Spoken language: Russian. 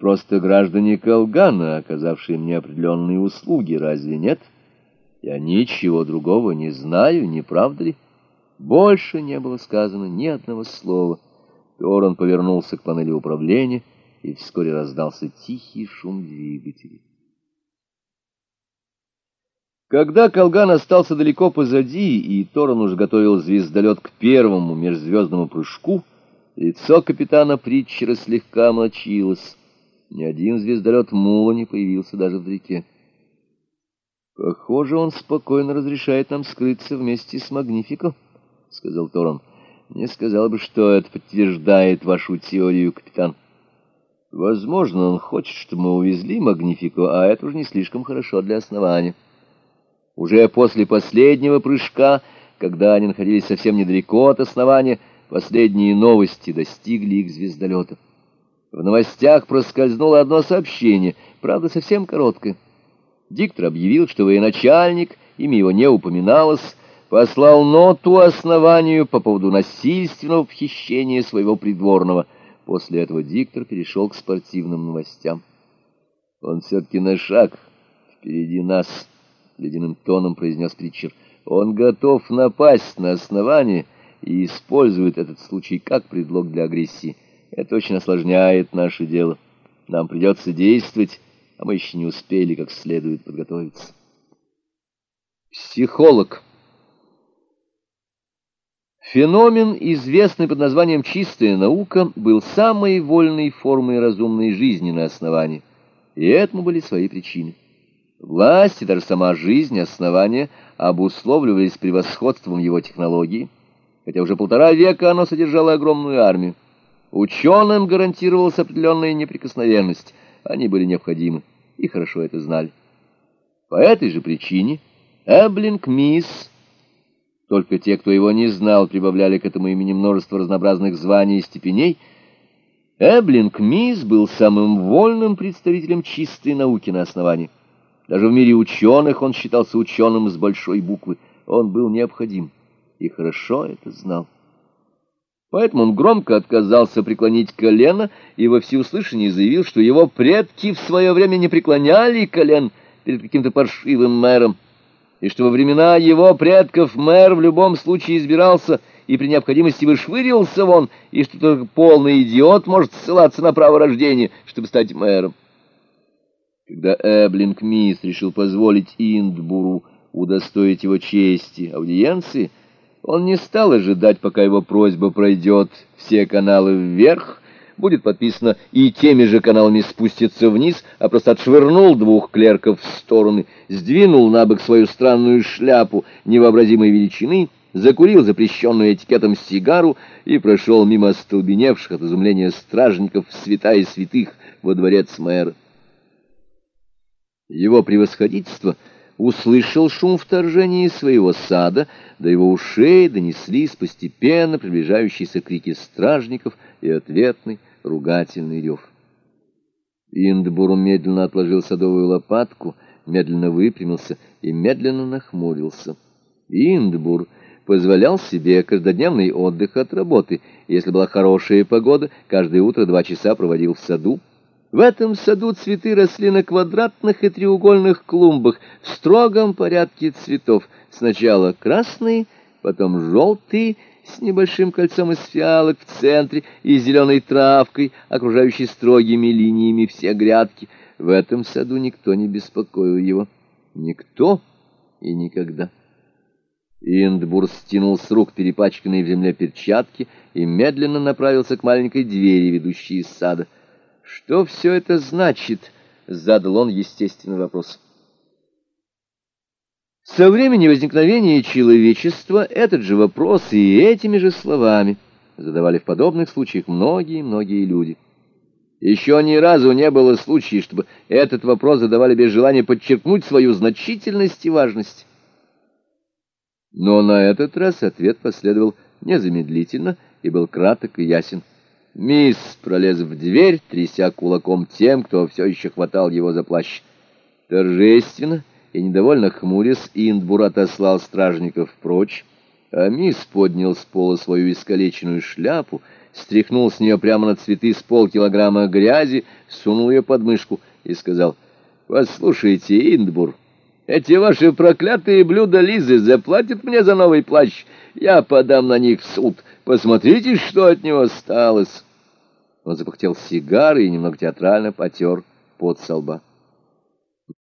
просто граждане Колгана, оказавшие мне определенные услуги, разве нет? Я ничего другого не знаю, не правда ли? Больше не было сказано ни одного слова. Торон повернулся к панели управления, и вскоре раздался тихий шум двигателей. Когда Колган остался далеко позади, и Торон уже готовил звездолет к первому межзвездному прыжку, лицо капитана Притчера слегка омрачилось. Ни один звездолет Мула не появился даже вдалеке. «Похоже, он спокойно разрешает нам скрыться вместе с Магнифико», — сказал Торон. «Не сказал бы, что это подтверждает вашу теорию, капитан». «Возможно, он хочет, чтобы мы увезли Магнифико, а это уже не слишком хорошо для основания». Уже после последнего прыжка, когда они находились совсем недалеко от основания, последние новости достигли их звездолета. В новостях проскользнуло одно сообщение, правда, совсем короткое. Диктор объявил, что военачальник, имя его не упоминалось, послал ноту основанию по поводу насильственного похищения своего придворного. После этого диктор перешел к спортивным новостям. Он все-таки на шаг впереди нас ледяным тоном произнес Притчер. Он готов напасть на основание и использует этот случай как предлог для агрессии. Это очень осложняет наше дело. Нам придется действовать, а мы еще не успели как следует подготовиться. Психолог. Феномен, известный под названием «чистая наука», был самой вольной формой разумной жизни на основании, и этому были свои причины. Власть и даже сама жизнь основания обусловливались превосходством его технологий, хотя уже полтора века оно содержало огромную армию. Ученым гарантировалась определенная неприкосновенность, они были необходимы и хорошо это знали. По этой же причине Эблинг Мисс, только те, кто его не знал, прибавляли к этому имени множество разнообразных званий и степеней, Эблинг Мисс был самым вольным представителем чистой науки на основании. Даже в мире ученых он считался ученым с большой буквы. Он был необходим и хорошо это знал. Поэтому он громко отказался преклонить колено и во всеуслышание заявил, что его предки в свое время не преклоняли колен перед каким-то паршивым мэром, и что во времена его предков мэр в любом случае избирался и при необходимости вышвыривался вон, и что только полный идиот может ссылаться на право рождения, чтобы стать мэром. Когда Эблинг Мисс решил позволить Индбуру удостоить его чести аудиенции, он не стал ожидать, пока его просьба пройдет все каналы вверх, будет подписано и теми же каналами спустится вниз, а просто отшвырнул двух клерков в стороны, сдвинул на бок свою странную шляпу невообразимой величины, закурил запрещенную этикетом сигару и прошел мимо остолбеневших от изумления стражников святая святых во дворец мэра. Его превосходительство услышал шум вторжения своего сада, до его ушей донеслись постепенно приближающиеся крики стражников и ответный ругательный рев. Индбур медленно отложил садовую лопатку, медленно выпрямился и медленно нахмурился. Индбур позволял себе каждодневный отдых от работы. Если была хорошая погода, каждое утро два часа проводил в саду, в этом саду цветы росли на квадратных и треугольных клумбах в строгом порядке цветов. Сначала красные, потом желтые, с небольшим кольцом из фиалок в центре и зеленой травкой, окружающей строгими линиями все грядки. В этом саду никто не беспокоил его. Никто и никогда. Индбур стянул с рук перепачканные в земле перчатки и медленно направился к маленькой двери, ведущей из сада. «Что все это значит?» — задал он естественный вопрос. Со времени возникновения человечества этот же вопрос и этими же словами задавали в подобных случаях многие-многие люди. Еще ни разу не было случая, чтобы этот вопрос задавали без желания подчеркнуть свою значительность и важность. Но на этот раз ответ последовал незамедлительно и был краток и ясен. Мисс пролез в дверь, тряся кулаком тем, кто все еще хватал его за плащ. Торжественно и недовольно хмурясь, Индбур отослал стражников прочь, а мисс поднял с пола свою искалеченную шляпу стряхнул с нее прямо на цветы с полкилограмма грязи, сунул ее под мышку и сказал, «Послушайте, Индбур, эти ваши проклятые блюда Лизы заплатят мне за новый плащ. Я подам на них в суд. Посмотрите, что от него осталось». Он запахтел сигары и немного театрально потер под солба.